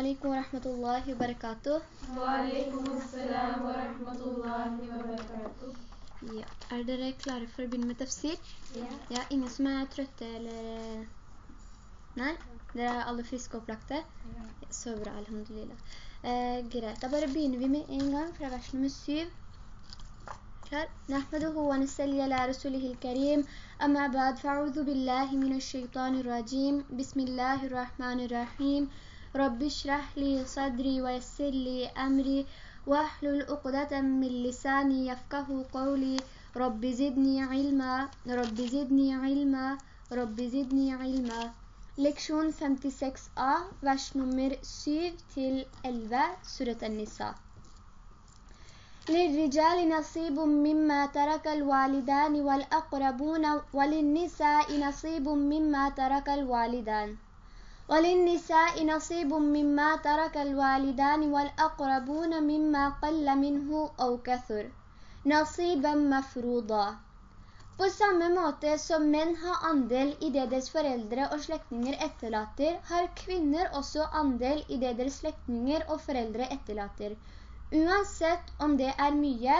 عليكم ورحمة الله وبركاته. وعليكم السلام ورحمة الله وبركاته. Ja. Er dere klare for å begynne med tafsir? Ja. ja. Ingen som er trøtte eller... Nei? Dere er alle friske og opplagte? Ja. Så bra, alhamdulillah. Eh, greit, da bare begynner vi med en gang fra vers nummer 7. Klar? Nahmaduhu wa nasalli ala rasulihil karim. Amma ba'd fa'udhu billahi min ash-shaytanir. Bismillahirrahmanirrahim. Bismillahirrahmanirrahim. رب اشرح لي صدري ويسر لي أمري واحلل عقدة من لساني يفقه قولي. رب زدني علما رب زدني علما رب زدني علما. Leksjon 56a, vers nummer 7 til 11, surat al-Nisa. للرجال نصيب مما ترك الوالدان والأقربون وللنساء نصيب مما ترك الوالدان. وللنساء نصيب مما ترك الوالدان والأقربون مما قل منه أو كثر نصيبا مفروضا På samme måte som menn har andel i det deres foreldre og slektninger etterlater, har kvinner også andel i det deres slektninger og foreldre etterlater. Uansett om det er mye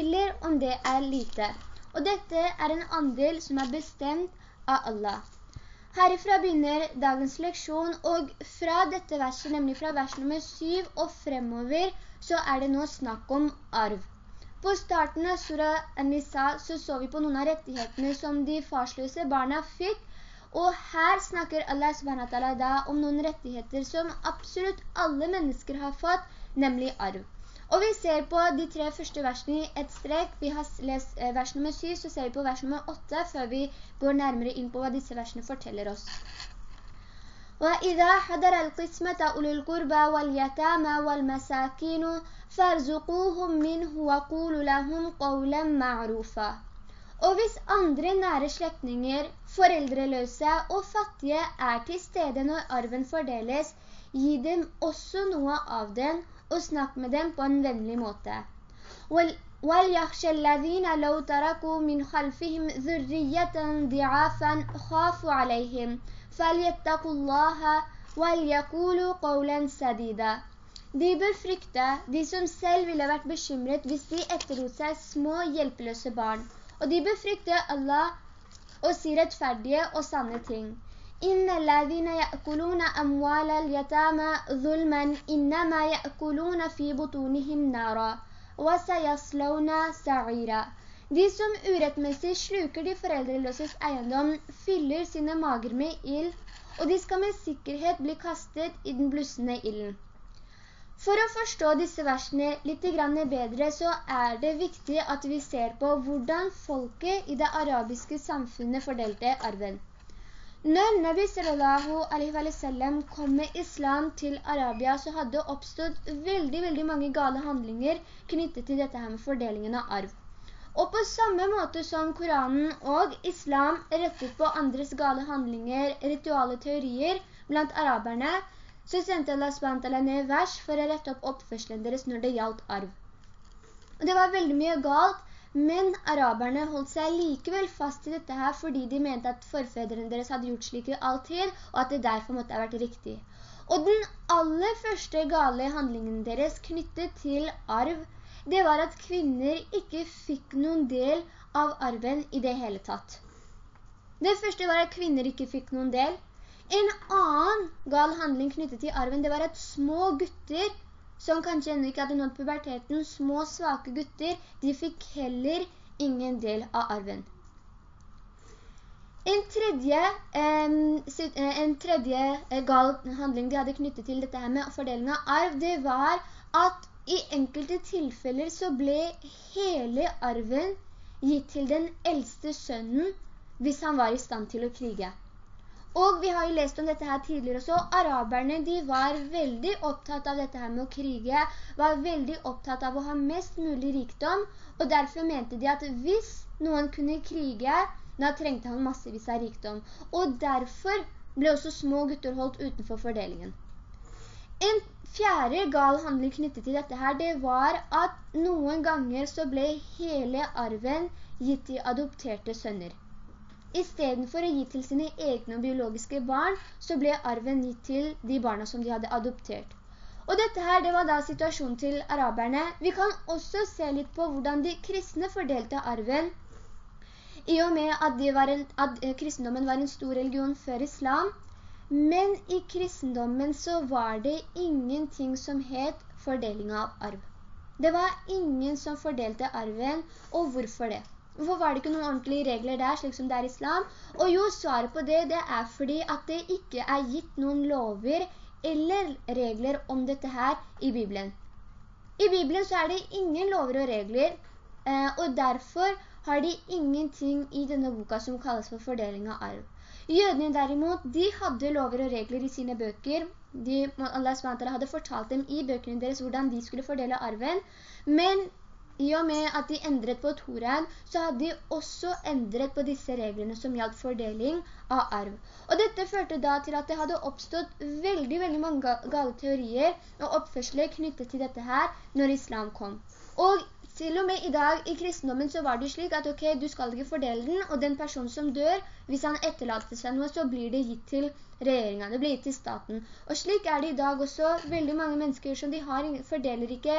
eller om det er lite. Og dette er en andel som er bestemt av Allah. Herifra begynner dagens leksjon, og fra dette verset, nemlig fra vers nummer 7 og fremover, så er det nå snakk om arv. På starten av Surah An-Nisa så så vi på noen av rettighetene som de farsløse barna fikk, og her snakker Allah da om noen rettigheter som absolutt alle mennesker har fått, nemlig arv. Og vi ser på de tre første versene i et strek. Vi har lest eh, vers nummer 7, så ser vi på vers nummer 8 før vi går nærmere inn på hva disse versene forteller oss. وإذا حضر القسمة أولي القربى واليتامى والمساكين فارزقوهم منه وقولوا لهم قولا معروفا Og hvis andre nære slektninger, foreldreløse og fattige er til stede når arven fordeles, gi dem også noe av den og snakk med dem på en vennlig måte. وَلْيَخْشَ الَّذِينَ لَوْ تَرَكُوا مِنْ خَلْفِهِمْ ذُرِّيَّةً ضِعَافًا خَافُوا عَلَيْهِمْ فَلْيَتَّقُوا اللَّهَ وَلْيَقُولُوا قَوْلًا سَدِيدًا De bør frykte de som selv ville vært bekymret hvis de etterlot seg små hjelpeløse barn. Og de bør frykte Allah og si rettferdige og sanne ting. إن الذين يأكلون أموال اليتامى ظلما إنما يأكلون في بطونهم نارا وسيصلون سعيرا De som urettmessig sluker de foreldreløses eiendom, fyller sine mager med ild, og de skal med sikkerhet bli kastet i den blussende ilden. For å forstå disse versene litt bedre, så er det viktig at vi ser på hvordan folket i det arabiske samfunnet fordelte arven. Når Nabi sallallahu alaihi wa sallam kom med islam til Arabia, så hadde det oppstått veldig, veldig mange gale handlinger knyttet til dette her med fordelingen av arv. Og på samme måte som Koranen og Islam rettet på andres gale handlinger, rituale teorier blant araberne, så sendte Allah SWT ned vers for å rette opp oppførselen deres når det gjaldt arv. Og det var veldig mye galt, men araberne holdt seg likevel fast i dette her fordi de mente at forfedrene deres hadde gjort slik i all tid, og at det derfor måtte ha vært riktig. Og den aller første gale handlingen deres knyttet til arv det var at kvinner ikke fikk noen del av arven i det hele tatt. Det første var at kvinner ikke fikk noen del. En annen gal handling knyttet til arven, det var at små gutter, som kanskje enda ikke hadde nådd puberteten, små svake gutter, de fikk heller ingen del av arven. En tredje, en tredje gal handling de hadde knyttet til dette her med fordeling av arv, det var at i enkelte tilfeller så ble hele arven gitt til den eldste sønnen hvis han var i stand til å krige. Og vi har jo lest om dette her tidligere også. Araberne de var veldig opptatt av dette her med å krige, var veldig opptatt av å ha mest mulig rikdom, og derfor mente de at hvis noen kunne krige, da trengte han massevis av rikdom. Og derfor ble også små gutter holdt utenfor fordelingen. En fjerde gal handling knyttet til dette her, det var at noen ganger så ble hele arven gitt til adopterte sønner. I stedet for å gi til sine egne og biologiske barn, så ble arven gitt til de barna som de hadde adoptert. Og dette her, det var da situasjonen til araberne. Vi kan også se litt på hvordan de kristne fordelte arven, i og med at, en, at eh, kristendommen var en stor religion før islam. Men i kristendommen så var det ingenting som het fordeling av arv. Det var ingen som fordelte arven, og hvorfor det? Hvorfor var det ikke noen ordentlige regler der, slik som det er islam? Og jo, svaret på det, det er fordi at det ikke er gitt noen lover eller regler om dette her i Bibelen. I Bibelen så er det ingen lover og regler, eh, og derfor har de ingenting i denne boka som kalles for fordeling av arv. Jødene derimot, de hadde lover og regler i sine bøker. De, Allah hadde fortalt dem i bøkene deres hvordan de skulle fordele arven, men i og med at de endret på Toran, så hadde de også endret på disse reglene som gjaldt fordeling av arv. Og dette førte da til at det hadde oppstått veldig, veldig mange gale teorier og oppførsler knyttet til dette her når islam kom. Og til og med i dag i kristendommen så var det slik at ok, du skal ikke fordele den, og den personen som dør, hvis han etterlater seg noe, så blir det gitt til regjeringen, det blir gitt til staten. Og slik er det i dag også veldig mange mennesker som de har, fordeler ikke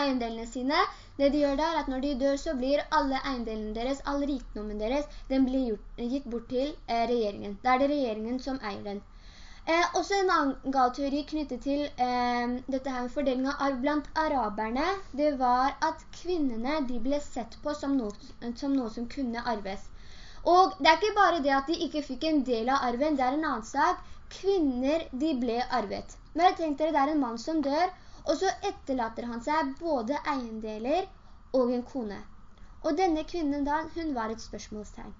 eiendelene sine. Det de gjør da er at når de dør så blir alle eiendelene deres, all rikdommen deres, den blir gjort, gitt bort til eh, regjeringen. Da er det regjeringen som eier den. Eh, også en annen gal teori knyttet til eh, dette her med fordeling av arv blant araberne, det var at kvinnene de ble sett på som noe, som noe som kunne arves. Og det er ikke bare det at de ikke fikk en del av arven, det er en annen sak. Kvinner, de ble arvet. Men tenkte dere, det er en mann som dør, og så etterlater han seg både eiendeler og en kone. Og denne kvinnen da, hun var et spørsmålstegn.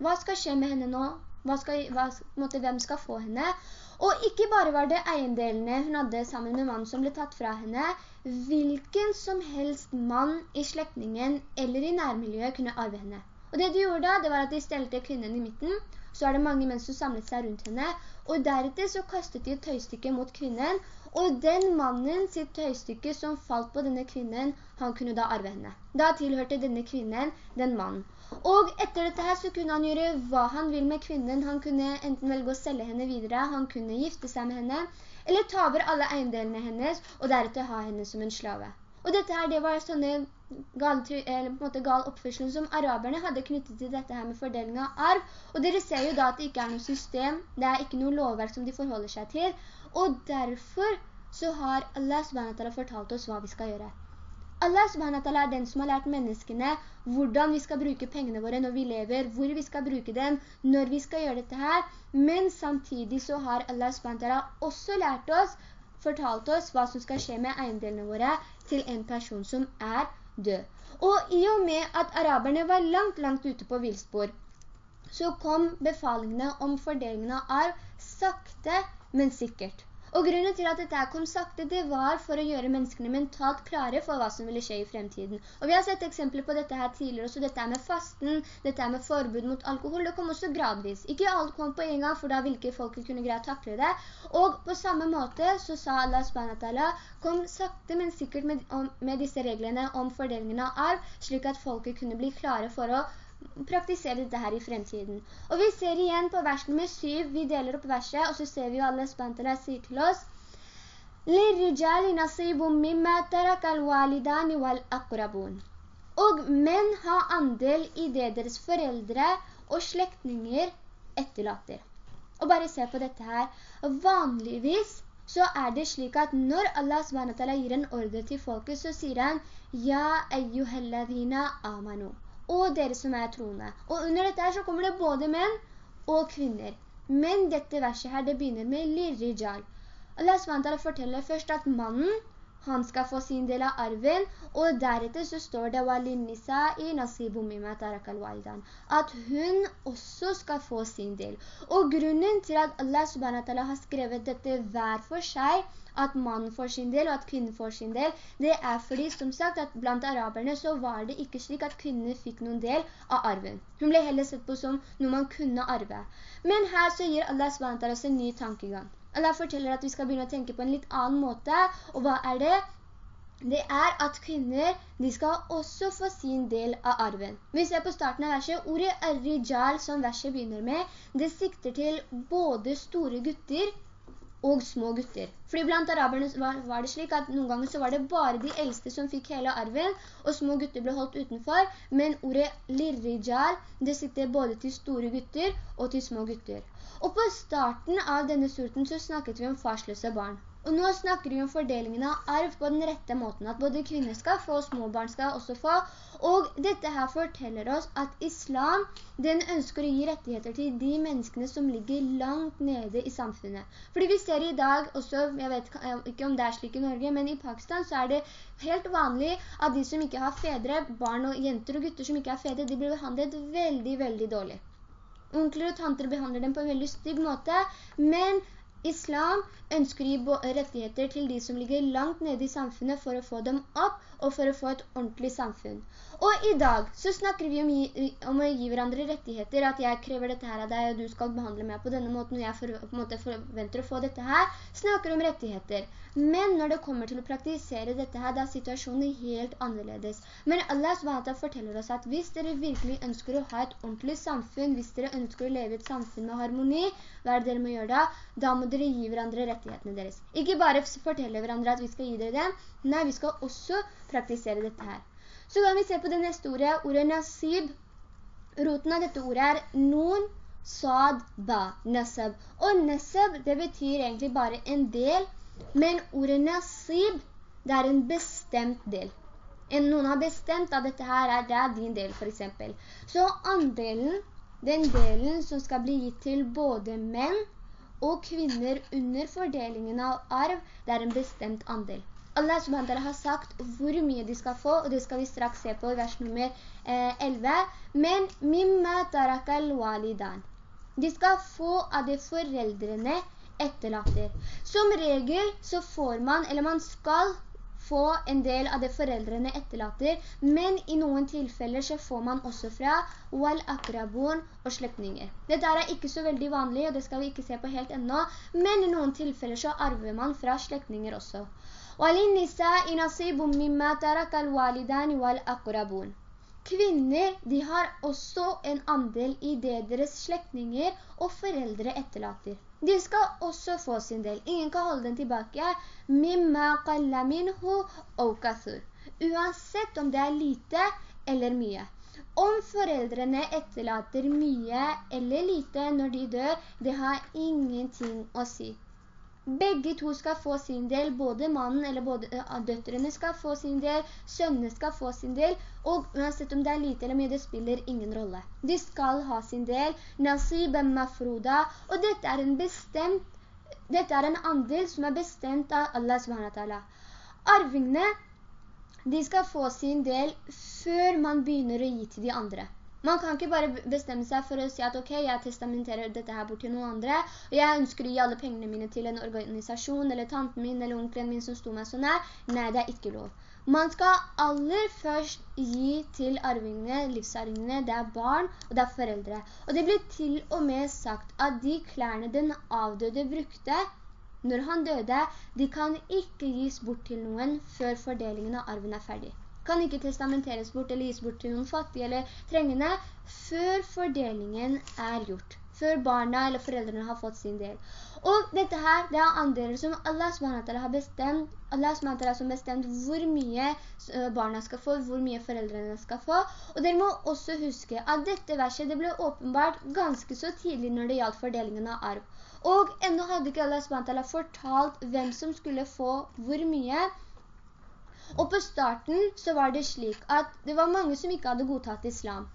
Hva skal skje med henne nå? Hva skal, hva, måtte, hvem skal få henne? Og ikke bare var det eiendelene hun hadde sammen med mannen som ble tatt fra henne, hvilken som helst mann i slektingen eller i nærmiljøet kunne arve henne. Og det de gjorde da, det var at de stelte kvinnen i midten, så er det mange menn som samlet seg rundt henne, og deretter så kastet de et tøystykke mot kvinnen, og den mannen sitt tøystykke som falt på denne kvinnen, han kunne da arve henne. Da tilhørte denne kvinnen den mannen. Og etter dette her så kunne han gjøre hva han vil med kvinnen. Han kunne enten velge å selge henne videre, han kunne gifte seg med henne, eller ta over alle eiendelene hennes, og deretter ha henne som en slave. Og dette her, det var sånne gal, gal oppførsel som araberne hadde knyttet til dette her med fordeling av arv. Og dere ser jo da at det ikke er noe system, det er ikke noe lovverk som de forholder seg til. Og derfor så har Allah SWT fortalt oss hva vi skal gjøre. Allah SWT er den som har lært menneskene hvordan vi skal bruke pengene våre når vi lever, hvor vi skal bruke dem, når vi skal gjøre dette her. Men samtidig så har Allah SWT også lært oss, fortalt oss hva som skal skje med eiendelene våre til en person som er død. Og i og med at araberne var langt, langt ute på vilspor, så kom befalingene om fordelingen av arv sakte, men sikkert. Og grunnen til at dette kom sakte, det var for å gjøre menneskene mentalt klare for hva som ville skje i fremtiden. Og vi har sett eksempler på dette her tidligere også. Dette med fasten, dette med forbud mot alkohol. Det kom også gradvis. Ikke alt kom på en gang, for da vil ikke folket kunne greie å takle det. Og på samme måte så sa Allah SWT, kom sakte, men sikkert med, om, med disse reglene om fordelingen av arv, slik at folket kunne bli klare for å praktisere dette her i fremtiden. Og vi ser igjen på vers nummer syv, vi deler opp verset, og så ser vi jo alle spantene sier til oss, «Lirrijali nasibum mimma tarakal walidani wal akrabun». Og menn har andel i det deres foreldre og slektinger etterlater. Og bare se på dette her. Vanligvis så er det slik at når Allah SWT gir en ordre til folket, så sier han «Ja, eyyuhalladhina amanu» og dere som er troende. Og under dette her så kommer det både menn og kvinner. Men dette verset her, det begynner med lirijal. Allah SWT forteller først at mannen, han skal få sin del av arven, og deretter så står det at hun også skal få sin del. Og grunnen til at Allah SWT har skrevet dette hver for seg, at mannen får sin del og at kvinnen får sin del, det er fordi, som sagt, at blant araberne så var det ikke slik at kvinnene fikk noen del av arven. Hun ble heller sett på som noe man kunne arve. Men her så gir Allah SWT oss en ny tankegang. Allah forteller at vi skal begynne å tenke på en litt annen måte, og hva er det? det er at kvinner, de skal også få sin del av arven. Vi ser på starten av verset, ordet «arrijal» som verset begynner med, det sikter til både store gutter og små gutter. Fordi blant araberne var, var, det slik at noen ganger så var det bare de eldste som fikk hele arven, og små gutter ble holdt utenfor, men ordet «lirrijal» det sikter både til store gutter og til små gutter. Og på starten av denne surten så snakket vi om farsløse barn. Og nå snakker vi om fordelingen av arv på den rette måten, at både kvinner skal få, og småbarn skal også få. Og dette her forteller oss at islam, den ønsker å gi rettigheter til de menneskene som ligger langt nede i samfunnet. Fordi vi ser i dag også, jeg vet ikke om det er slik i Norge, men i Pakistan så er det helt vanlig at de som ikke har fedre, barn og jenter og gutter som ikke har fedre, de blir behandlet veldig, veldig dårlig. Onkler og tanter behandler dem på en veldig stygg måte, men Islam ønsker å gi rettigheter til de som ligger langt nede i samfunnet for å få dem opp og for å få et ordentlig samfunn. Og i dag så snakker vi om, om, å gi hverandre rettigheter, at jeg krever dette her av deg, og du skal behandle meg på denne måten, og jeg for, måte forventer å få dette her, snakker om rettigheter. Men når det kommer til å praktisere dette her, da er situasjonen helt annerledes. Men Allah SWT forteller oss at hvis dere virkelig ønsker å ha et ordentlig samfunn, hvis dere ønsker å leve i et samfunn med harmoni, hva er det dere må gjøre da? Da må dere gi hverandre rettighetene deres. Ikke bare fortelle hverandre at vi skal gi dere dem, nei, vi skal også praktisere dette her. Så kan vi se på det neste ordet, ordet nasib. Roten av dette ordet er nun, sad, ba, nasab. Og nasab, det betyr egentlig bare en del, men ordet nasib, det er en bestemt del. En, noen har bestemt at dette her er, det er din del, for eksempel. Så andelen, den delen som skal bli gitt til både menn og kvinner under fordelingen av arv, det er en bestemt andel. Allah subhanahu har sagt hvor mye de skal få, og det skal vi straks se på i vers nummer eh, 11. Men mimma tarakal walidan. De skal få av det foreldrene etterlater. Som regel så får man, eller man skal få en del av det foreldrene etterlater, men i noen tilfeller så får man også fra wal akrabun og slektinger. Dette er ikke så veldig vanlig, og det skal vi ikke se på helt ennå, men i noen tilfeller så arver man fra slektinger også. Kvinner, de har også en andel i det deres slektinger og foreldre etterlater. De skal også få sin del. Ingen kan holde den tilbake. Uansett om det er lite eller mye. Om foreldrene etterlater mye eller lite når de dør, det har ingenting å si. Begge to skal få sin del, både mannen eller både uh, døtrene skal få sin del, sønnene skal få sin del, og uansett om det er lite eller mye, det spiller ingen rolle. De skal ha sin del, nasib mafruda, og dette er en bestemt, dette er en andel som er bestemt av Allah subhanahu Arvingene, de skal få sin del før man begynner å gi til de andre. Man kan ikke bare bestemme seg for å si at ok, jeg testamenterer dette her bort til noen andre, og jeg ønsker å gi alle pengene mine til en organisasjon, eller tanten min, eller onkelen min som sto meg så nær. Nei, det er ikke lov. Man skal aller først gi til arvingene, livsarvingene, det er barn og det er foreldre. Og det blir til og med sagt at de klærne den avdøde brukte, når han døde, de kan ikke gis bort til noen før fordelingen av arven er ferdig kan ikke testamenteres bort eller gis bort til noen fattige eller trengende før fordelingen er gjort. Før barna eller foreldrene har fått sin del. Og dette her, det er andeler som Allah SWT har bestemt, Allah SWT har bestemt hvor mye barna skal få, hvor mye foreldrene skal få. Og dere må også huske at dette verset det ble åpenbart ganske så tidlig når det gjaldt fordelingen av arv. Og enda hadde ikke Allah SWT fortalt hvem som skulle få hvor mye, og på starten så var det slik at det var mange som ikke hadde godtatt islam.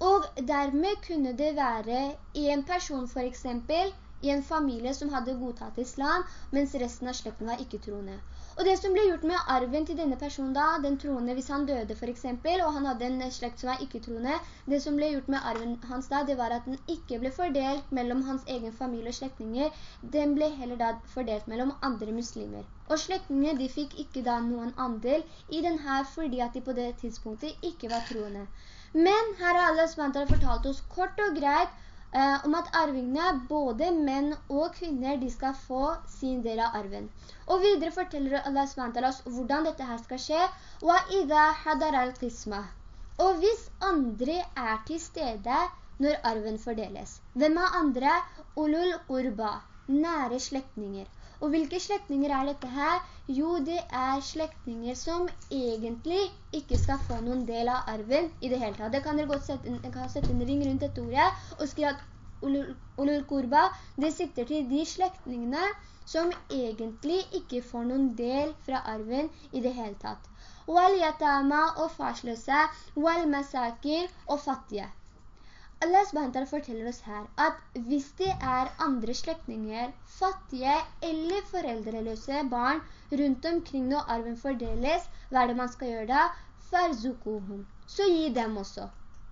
Og dermed kunne det være en person for eksempel, i en familie som hadde godtatt islam, mens resten av slekten var ikke troende. Og det som ble gjort med arven til denne personen da, den troende hvis han døde for eksempel, og han hadde en slekt som var ikke-troende, det som ble gjort med arven hans da, det var at den ikke ble fordelt mellom hans egen familie og slektinger, den ble heller da fordelt mellom andre muslimer. Og slektingene, de fikk ikke da noen andel i den her, fordi at de på det tidspunktet ikke var troende. Men her har Allah SWT fortalt oss kort og greit Eh, om at arvingene, både menn og kvinner, de skal få sin del av arven. Og videre forteller Allah SWT hvordan dette her skal skje. Og hvis andre er til stede når arven fordeles. Hvem av andre? Ulul urba, nære slektinger. Og hvilke slektninger er dette her? Jo, det er slektninger som egentlig ikke skal få noen del av arven i det hele tatt. Det kan dere godt sette, kan sette en ring rundt dette ordet og skrive at ulul kurba, det sikter til de slektningene som egentlig ikke får noen del fra arven i det hele tatt. Wal-yatama og farsløse, wal-masakin og fattige. Allah SWT forteller oss her at hvis det er andre slektinger, fattige eller foreldreløse barn rundt omkring når arven fordeles, hva er det man skal gjøre da? Farzukuhum. Så gi dem også.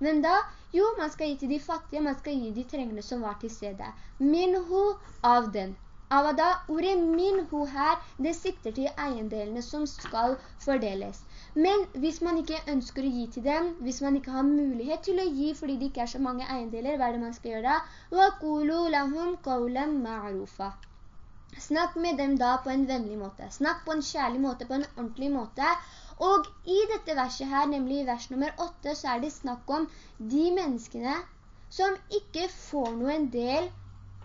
Men da? Jo, man skal gi til de fattige, man skal gi de trengende som var til stede. Minhu av den. Avada, ordet min ho her, det sikter til eiendelene som skal fordeles. Men hvis man ikke ønsker å gi til dem, hvis man ikke har mulighet til å gi fordi det ikke er så mange eiendeler, hva er det man skal gjøre da? Snakk med dem da på en vennlig måte. Snakk på en kjærlig måte, på en ordentlig måte. Og i dette verset her, nemlig i vers nummer 8, så er det snakk om de menneskene som ikke får noen del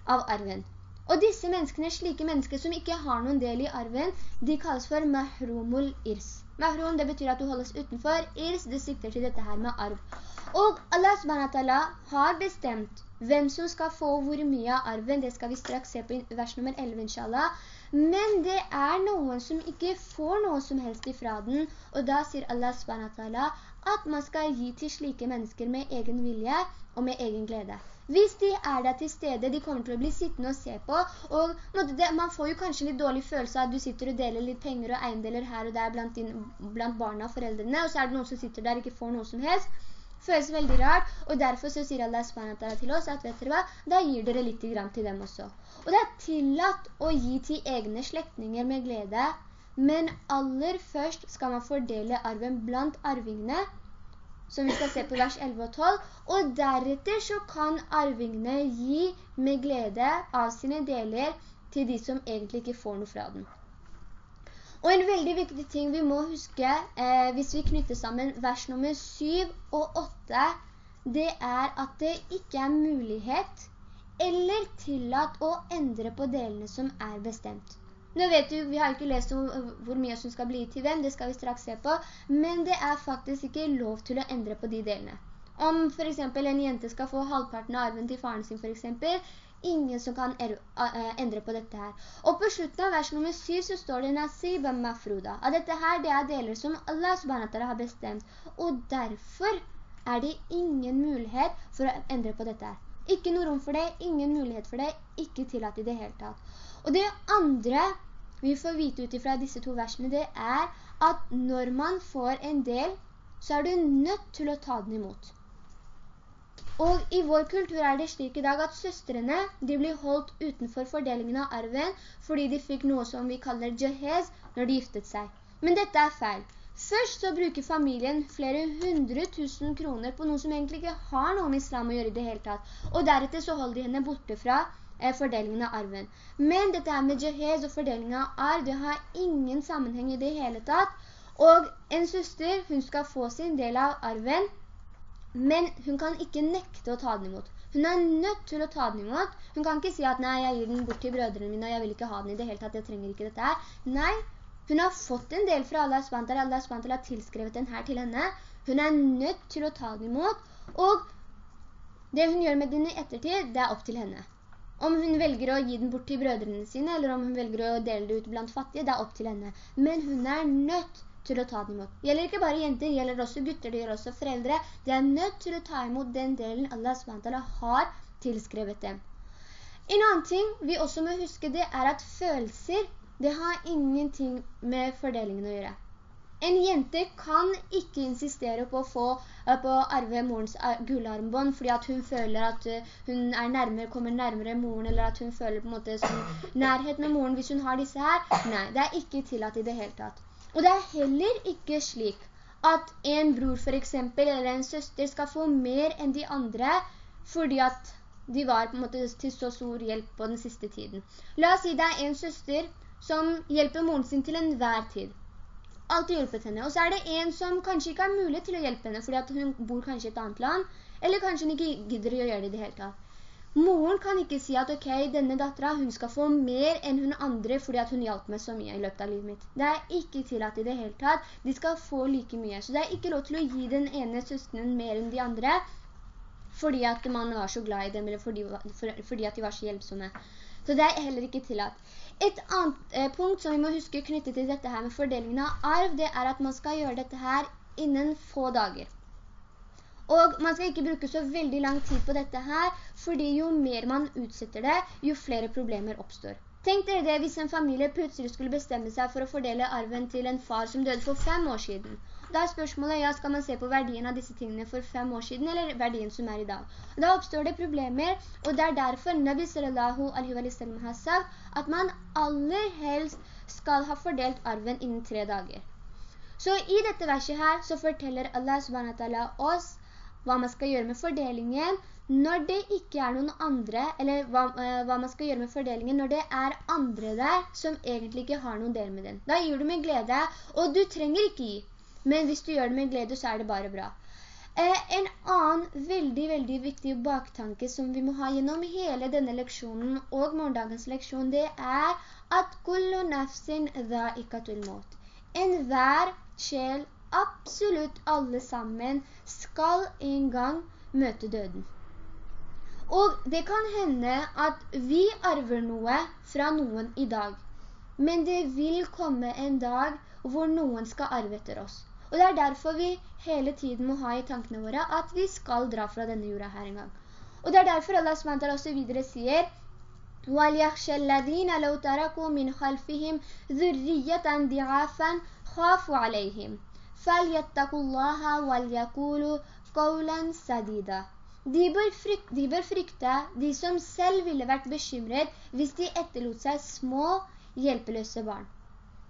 av arven. Og disse menneskene, slike mennesker som ikke har noen del i arven, de kalles for mahrumul irs. Mahrum, det betyr at du holdes utenfor. Irs, det sikter til dette her med arv. Og Allah SWT har bestemt hvem som skal få hvor mye av arven. Det skal vi straks se på vers nummer 11, inshallah. Men det er noen som ikke får noe som helst ifra den. Og da sier Allah SWT at man skal gi til slike mennesker med egen vilje og med egen glede. Hvis de er der til stede, de kommer til å bli sittende og se på, og man får jo kanskje litt dårlig følelse av at du sitter og deler litt penger og eiendeler her og der blant, din, blant barna og foreldrene, og så er det noen som sitter der og ikke får noe som helst. Føles veldig rart, og derfor så sier Allah SWT til oss at, vet dere hva, da gir dere litt til dem også. Og det er tillatt å gi til egne slektinger med glede, men aller først skal man fordele arven blant arvingene, som vi skal se på vers 11 og 12, og deretter så kan arvingene gi med glede av sine deler til de som egentlig ikke får noe fra den. Og en veldig viktig ting vi må huske eh, hvis vi knytter sammen vers nummer 7 og 8, det er at det ikke er mulighet eller tillatt å endre på delene som er bestemt. Nå vet du, vi har ikke lest om hvor mye som skal bli til hvem, det skal vi straks se på, men det er faktisk ikke lov til å endre på de delene. Om for eksempel en jente skal få halvparten av arven til faren sin for eksempel, ingen som kan endre på dette her. Og på slutten av vers nummer 7 så står det «Nasiba mafruda». At dette her, det er deler som Allah subhanahu har bestemt. Og derfor er det ingen mulighet for å endre på dette her. Ikke noe rom for det, ingen mulighet for det, ikke tillatt i det hele tatt. Og det andre vi får vite ut fra disse to versene, det er at når man får en del, så er du nødt til å ta den imot. Og i vår kultur er det slik i dag at søstrene, de blir holdt utenfor fordelingen av arven, fordi de fikk noe som vi kaller jahez når de giftet seg. Men dette er feil. Først så bruker familien flere hundre tusen kroner på noe som egentlig ikke har noe med islam å gjøre i det hele tatt. Og deretter så holder de henne borte fra fordelingen av arven. Men dette her med jahez og fordelingen av arv, det har ingen sammenheng i det hele tatt. Og en søster, hun skal få sin del av arven, men hun kan ikke nekte å ta den imot. Hun er nødt til å ta den imot. Hun kan ikke si at nei, jeg gir den bort til brødrene mine, og jeg vil ikke ha den i det hele tatt, jeg trenger ikke dette her. Nei, hun har fått en del fra Allah SWT, Allah SWT har tilskrevet den her til henne. Hun er nødt til å ta den imot, og det hun gjør med den i ettertid, det er opp til henne. Om hun velger å gi den bort til brødrene sine, eller om hun velger å dele det ut blant fattige, det er opp til henne. Men hun er nødt til å ta den imot. Det gjelder ikke bare jenter, det gjelder også gutter, det gjelder også foreldre. De er nødt til å ta imot den delen Allah SWT har tilskrevet dem. En annen ting vi også må huske det er at følelser, det har ingenting med fordelingen å gjøre. En jente kan ikke insistere på å få eh, på å arve morens eh, gullarmbånd fordi at hun føler at eh, hun er nærmere, kommer nærmere moren, eller at hun føler på en måte som nærhet med moren hvis hun har disse her. Nei, det er ikke tillatt i det hele tatt. Og det er heller ikke slik at en bror for eksempel, eller en søster skal få mer enn de andre fordi at de var på en måte til så stor hjelp på den siste tiden. La oss si det er en søster som hjelper moren sin til enhver tid. Altid hjulpet henne. Og så er det en som kanskje ikke har mulighet til å hjelpe henne, fordi hun bor kanskje i et annet land, eller kanskje hun ikke gidder å gjøre det i det hele tatt. Moren kan ikke si at ok, denne datteren, hun skal få mer enn hun andre fordi hun hjalp meg så mye i løpet av livet mitt. Det er ikke tillatt i det hele tatt. De skal få like mye. Så det er ikke lov til å gi den ene søsteren mer enn de andre, fordi at man var så glad i dem, eller fordi, for, fordi at de var så hjelpsomme. Så det er heller ikke tillatt. Et annet eh, punkt som vi må huske knyttet til dette her med fordelingen av arv, det er at man skal gjøre dette her innen få dager. Og man skal ikke bruke så veldig lang tid på dette her, fordi jo mer man utsetter det, jo flere problemer oppstår. Tenk dere det hvis en familie plutselig skulle bestemme seg for å fordele arven til en far som døde for fem år siden. Da er spørsmålet, ja, skal man se på verdien av disse tingene for fem år siden, eller verdien som er i dag? Da oppstår det problemer, og det er derfor Nabi sallallahu alaihi wa sallam har sagt at man aller helst skal ha fordelt arven innen tre dager. Så i dette verset her så forteller Allah subhanahu oss hva man skal gjøre med fordelingen når det ikke er noen andre, eller hva, uh, hva, man skal gjøre med fordelingen når det er andre der som egentlig ikke har noen del med den. Da gir du med glede, og du trenger ikke gi. Men hvis du gjør det med glede, så er det bare bra. Eh, en annen veldig, veldig viktig baktanke som vi må ha gjennom hele denne leksjonen og morgendagens leksjon, det er at kullu nafsin dha'ikatul mot. En hver sjel, absolutt alle sammen, skal en gang møte døden. Og det kan hende at vi arver noe fra noen i dag. Men det vil komme en dag hvor noen skal arve etter oss. Og det er derfor vi hele tiden må ha i tankene våre at vi skal dra fra denne jorda her en gang. Og det er derfor Allah SWT også videre sier وَلْيَخْشَ الَّذِينَ لَوْ تَرَكُوا مِنْ خَلْفِهِمْ ذُرِّيَّةً دِعَافًا خَافُوا عَلَيْهِمْ فَلْيَتَّقُوا اللَّهَ وَلْيَقُولُوا قَوْلًا سَدِيدًا de bør, frykte, de bør frykte de som selv ville vært bekymret hvis de etterlot seg små, hjelpeløse barn.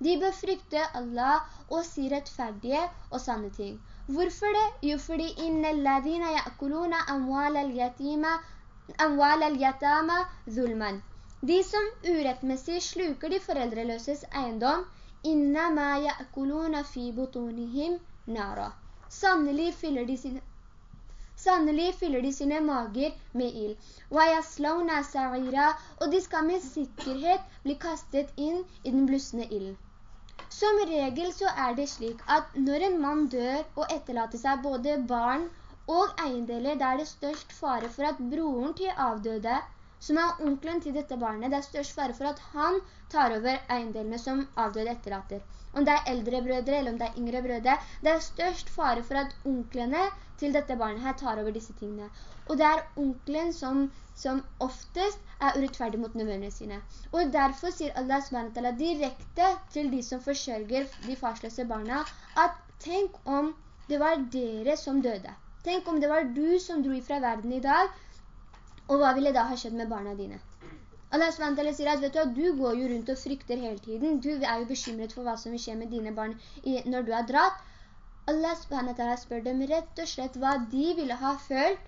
De bør frykte Allah og si rettferdige og sanne ting. Hvorfor det? Jo, fordi «Inne alladhina ya'kuluna amwal al-yatama zulman». De som urettmessig sluker de foreldreløses eiendom, «Inna ma ya'kuluna fi butonihim nara». Sannelig fyller de sine Sannelig fyller de sine mager med ild. Og de skal med sikkerhet bli kastet inn i den blussende ilden. Som regel så er det slik at når en mann dør og etterlater seg både barn og eiendeler, det er det størst fare for at broren til avdøde, som er onkelen til dette barnet, det er størst fare for at han tar over eiendelene som avdøde etterlater. Om det er eldre brødre eller om det er yngre brødre, det er størst fare for at onklene til dette barnet her tar over disse tingene. Og det er onklen som, som oftest er urettferdig mot nevøene sine. Og derfor sier Allah SWT direkte til de som forsørger de farsløse barna, at tenk om det var dere som døde. Tenk om det var du som dro ifra verden i dag, og hva ville da ha skjedd med barna dine? Allah SWT sier at vet du, du går jo rundt og frykter hele tiden. Du er jo bekymret for hva som vil skje med dine barn når du er dratt. Allah SWT spør dem rett og slett hva de ville ha følt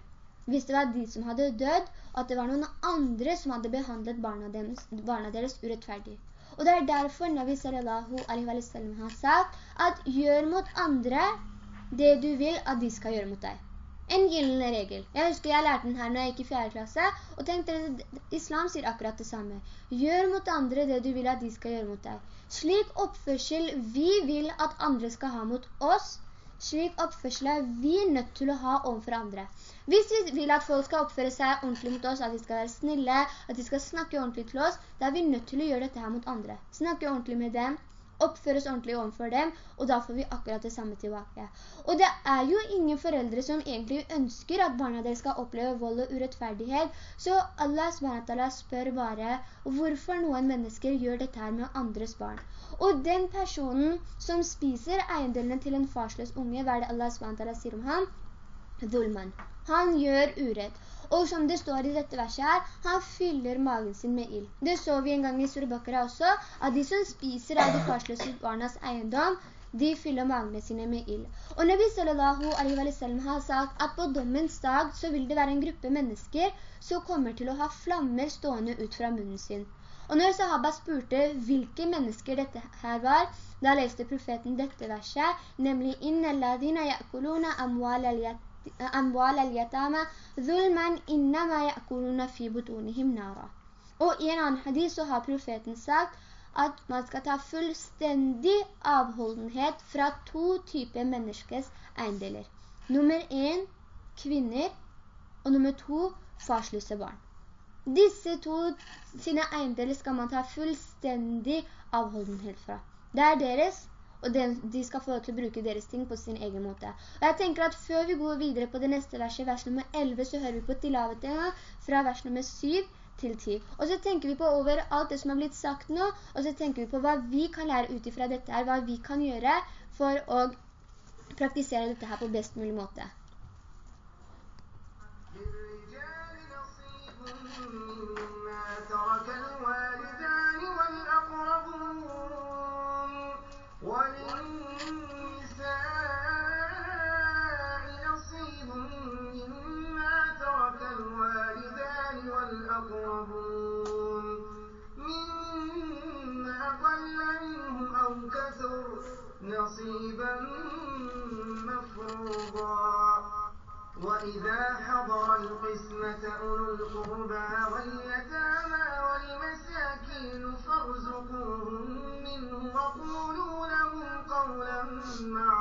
hvis det var de som hadde dødd, at det var noen andre som hadde behandlet barna deres, barna deres urettferdig. Og det er derfor Nabi sallallahu alaihi wa sallam har sagt at gjør mot andre det du vil at de skal gjøre mot deg. En gyllene regel. Jeg husker jeg lærte den her når jeg gikk i fjerde klasse, og tenkte at islam sier akkurat det samme. Gjør mot andre det du vil at de skal gjøre mot deg. Slik oppførsel vi vil at andre skal ha mot oss, slik oppførsel er vi nødt til å ha overfor andre. Hvis vi vil at folk skal oppføre seg ordentlig mot oss, at de skal være snille, at de skal snakke ordentlig til oss, da er vi nødt til å gjøre dette her mot andre. Snakke ordentlig med dem, oppføres ordentlig overfor dem, og da får vi akkurat det samme tilbake. Og det er jo ingen foreldre som egentlig ønsker at barna deres skal oppleve vold og urettferdighet, så Allah spør bare hvorfor noen mennesker gjør dette her med andres barn. Og den personen som spiser eiendelene til en farsløs unge, hva er det Allah sier om ham? Dhulman. Han gjør urett. Og som det står i dette verset her, han fyller magen sin med ild. Det så vi en gang i Surabakara også, at de som spiser av de farsløse barnas eiendom, de fyller magene sine med ild. Og Nabi sallallahu alaihi wa sallam har sagt at på dommens dag så vil det være en gruppe mennesker som kommer til å ha flammer stående ut fra munnen sin. Og når sahaba spurte hvilke mennesker dette her var, da leste profeten dette verset, nemlig «Inna alladhina ya'kuluna amwal al-yatama dhulman innama ya'kuluna fi butunihim nara». Og i en annen hadith så har profeten sagt at man skal ta fullstendig avholdenhet fra to typer menneskes eiendeler. Nummer en, kvinner, og nummer to, farsløse barn. Disse to sine eiendeler skal man ta fullstendig avholdenhet fra. Det er deres, og de skal få til å bruke deres ting på sin egen måte. Og jeg tenker at før vi går videre på det neste verset, vers nummer 11, så hører vi på tilavetinga fra vers nummer 7 til 10. Og så tenker vi på over alt det som har blitt sagt nå, og så tenker vi på hva vi kan lære utifra dette her, hva vi kan gjøre for å praktisere dette her på best mulig måte. نصيبا مفروضا. وإذا حضر القسمة أولو القربى واليتامى والمساكين فارزقوهم منه وقولوا لهم قولا معروفا.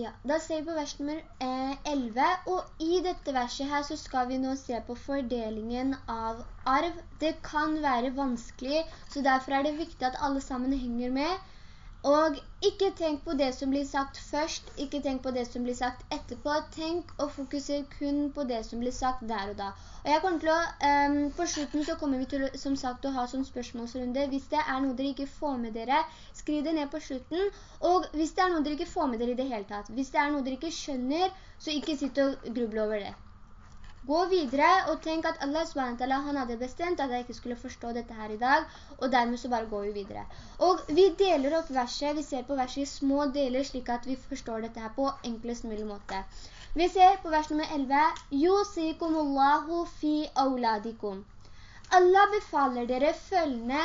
Ja, da ser vi på vers nummer eh, 11, og i dette verset her så skal vi nå se på fordelingen av arv. Det kan være vanskelig, så derfor er det viktig at alle sammen henger med. Og ikke tenk på det som blir sagt først, ikke tenk på det som blir sagt etterpå. Tenk og fokuser kun på det som blir sagt der og da. Og jeg kommer til å, um, på slutten så kommer vi til som sagt å ha sånn spørsmålsrunde. Hvis det er noe dere ikke får med dere, skriv det ned på slutten. Og hvis det er noe dere ikke får med dere i det hele tatt, hvis det er noe dere ikke skjønner, så ikke sitt og gruble over det. Gå videre og tenk at Allah SWT han hadde bestemt at jeg ikke skulle forstå dette her i dag, og dermed så bare går vi videre. Og vi deler opp verset, vi ser på verset i små deler slik at vi forstår dette her på enklest mulig måte. Vi ser på vers nummer 11, Yusikumullahu fi auladikum. Allah befaler dere følgende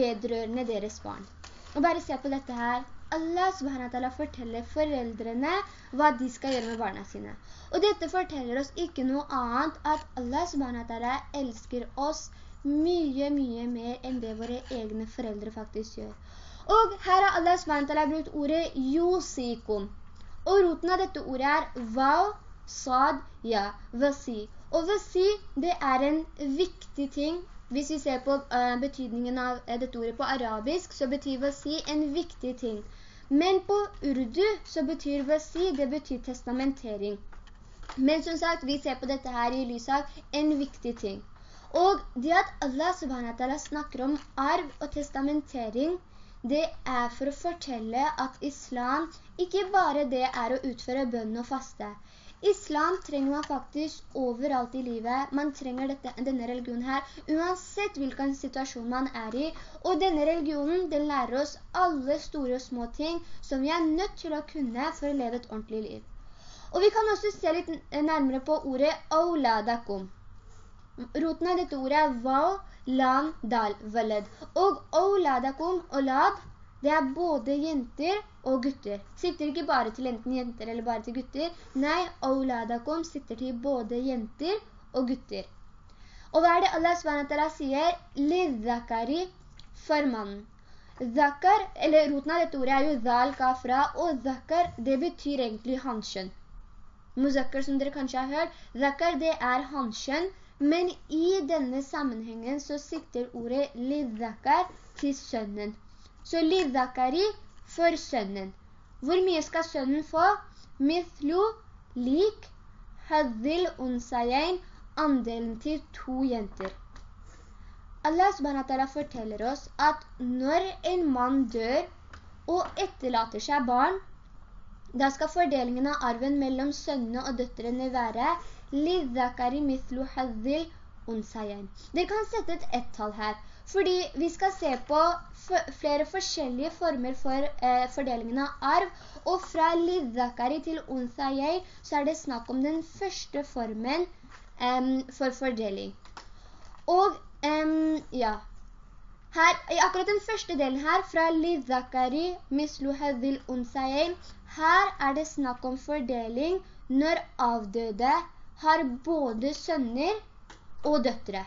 vedrørende deres barn. Og bare se på dette her. Allah subhanahu forteller foreldrene hva de skal gjøre med barna sine. Og dette forteller oss ikke noe annet at Allah subhanahu elsker oss mye, mye mer enn det våre egne foreldre faktisk gjør. Og her har Allah subhanahu brukt ordet yusikum. Og roten av dette ordet er «vau», sad, ja, vasi. Og vasi, det er en viktig ting hvis vi ser på uh, betydningen av uh, dette ordet på arabisk, så betyr vasi en viktig ting. Men på urdu så betyr vasi, det betyr testamentering. Men som sagt, vi ser på dette her i lys av en viktig ting. Og det at Allah subhanahu snakker om arv og testamentering, det er for å fortelle at islam ikke bare det er å utføre bønn og faste. Islam trenger man faktisk overalt i livet. Man trenger dette, denne religionen her, uansett hvilken situasjon man er i. Og denne religionen, den lærer oss alle store og små ting som vi er nødt til å kunne for å leve et ordentlig liv. Og vi kan også se litt nærmere på ordet «auladakum». Roten av dette ordet er «val», «lam», «dal», «valed». Og «auladakum» og «lad» Det er både jenter og gutter. Sikter ikke bare til enten jenter eller bare til gutter. Nei, auladakum sikter til både jenter og gutter. Og hva er det Allah SWT sier? Lidzakari for mannen. Zakar, eller roten av dette ordet er jo zal kafra, og zakar, det betyr egentlig hanskjønn. Muzakkar, som dere kanskje har hørt, zakar, det er hanskjønn, Men i denne sammenhengen så sikter ordet lidzakar til sønnen. Så lidakari for sønnen. Hvor mye skal sønnen få? Mithlu, lik, haddil unsayein, andelen til to jenter. Allah subhanahu forteller oss at når en mann dør og etterlater seg barn, da skal fordelingen av arven mellom sønnene og døtrene være «Lidakari mithlu haddil unsayen». Dere kan sette et ett-tall her, fordi vi skal se på flere forskjellige former for eh, fordelingen av arv, og fra lidhakari til unsayen så er det snakk om den første formen eh, for fordeling. Og eh, ja. Her, I akkurat den første delen her, fra Lidhakari mislu hadil unsayin, her er det snakk om fordeling når avdøde har både sønner og døtre.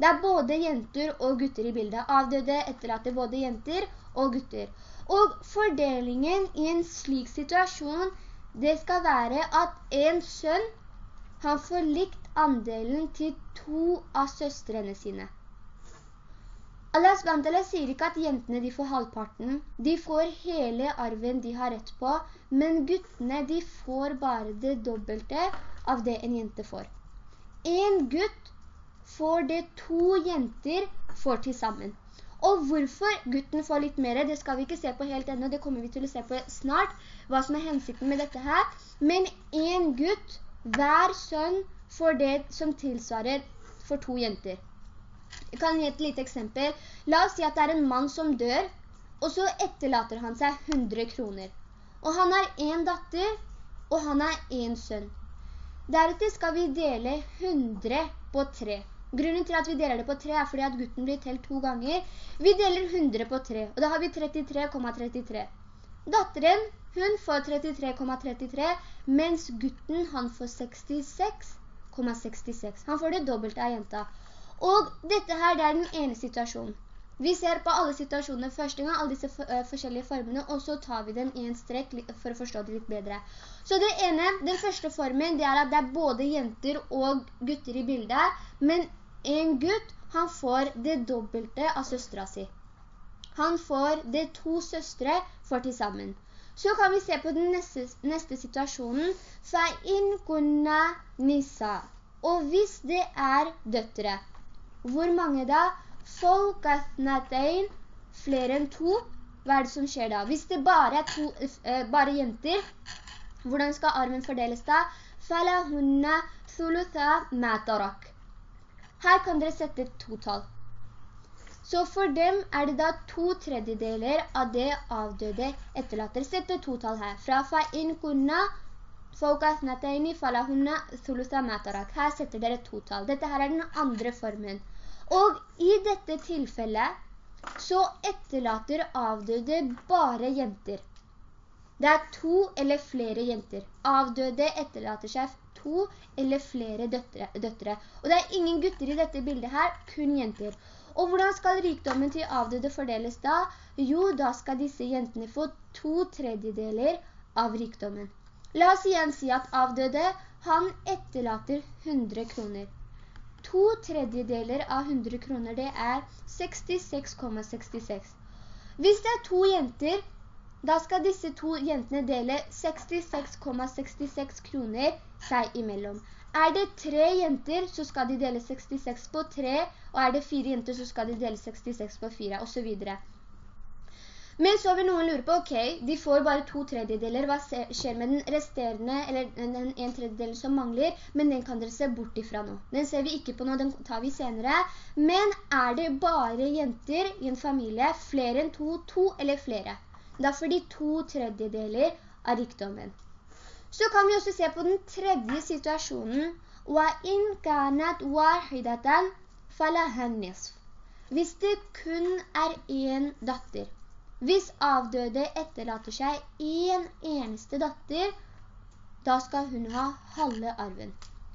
Det er både jenter og gutter i bildet. Avdøde etterlater både jenter og gutter. Og fordelingen i en slik situasjon, det skal være at en sønn, han får likt andelen til to av søstrene sine. Allah SWT sier ikke at jentene de får halvparten, de får hele arven de har rett på, men guttene de får bare det dobbelte av det en jente får. En gutt får det to jenter får til sammen. Og hvorfor gutten får litt mer, det skal vi ikke se på helt enda, det kommer vi til å se på snart, hva som er hensikten med dette her. Men en gutt, hver sønn, får det som tilsvarer for to jenter. Jeg kan gi et lite eksempel. La oss si at det er en mann som dør, og så etterlater han seg 100 kroner. Og han har en datter, og han har en sønn. Deretter skal vi dele 100 på 3. Grunnen til at vi deler det på 3 er fordi at gutten blir telt to ganger. Vi deler 100 på 3, og da har vi 33,33. ,33. Datteren, hun får 33,33, mens gutten, han får 66 Han får det dobbelte av jenta. Og dette her, det er den ene situasjonen. Vi ser på alle situasjonene første gang, alle disse eh, forskjellige formene, og så tar vi den i en strekk for å forstå det litt bedre. Så det ene, den første formen, det er at det er både jenter og gutter i bildet, men en gutt, han får det dobbelte av søstra si. Han får det to søstre for til sammen. Så kan vi se på den neste, neste situasjonen. Fa'in kunna nisa. Og hvis det er døttere. hvor mange da? «Folkathnatein» flere enn to. Hva er det som skjer da? Hvis det bare er to, eh, bare jenter, hvordan skal armen fordeles da? Falahunna thulutha matarak. Her kan dere sette to tall. Så for dem er det da to tredjedeler av det avdøde etterlater. Sett to tall her. Fra fa'in kunna. Her setter dere to totall. Dette her er den andre formen. Og i dette tilfellet så etterlater avdøde bare jenter. Det er to eller flere jenter. Avdøde etterlater seg to eller flere døtre, døtre. Og det er ingen gutter i dette bildet her, kun jenter. Og hvordan skal rikdommen til avdøde fordeles da? Jo, da skal disse jentene få to tredjedeler av rikdommen. La oss igjen si at avdøde, han etterlater 100 kroner. To tredjedeler av 100 kroner, det er 66,66. ,66. Hvis det er to jenter, da skal disse to jentene dele 66,66 ,66 kroner seg imellom. Er det tre jenter, så skal de dele 66 på tre, og er det fire jenter, så skal de dele 66 på fire, og så videre. Men så vil noen lure på, ok, de får bare to tredjedeler, hva skjer med den resterende, eller den en tredjedel som mangler, men den kan dere se bort ifra nå. Den ser vi ikke på nå, den tar vi senere. Men er det bare jenter i en familie, flere enn to, to eller flere? Da får de to tredjedeler av rikdommen. Så kan vi også se på den tredje situasjonen. وَإِنْ كَانَتْ وَاحِدَةً فَلَهَا النِّصْفِ Hvis det kun er en datter. Hvis avdøde etterlater seg en eneste datter, da skal hun ha halve arven.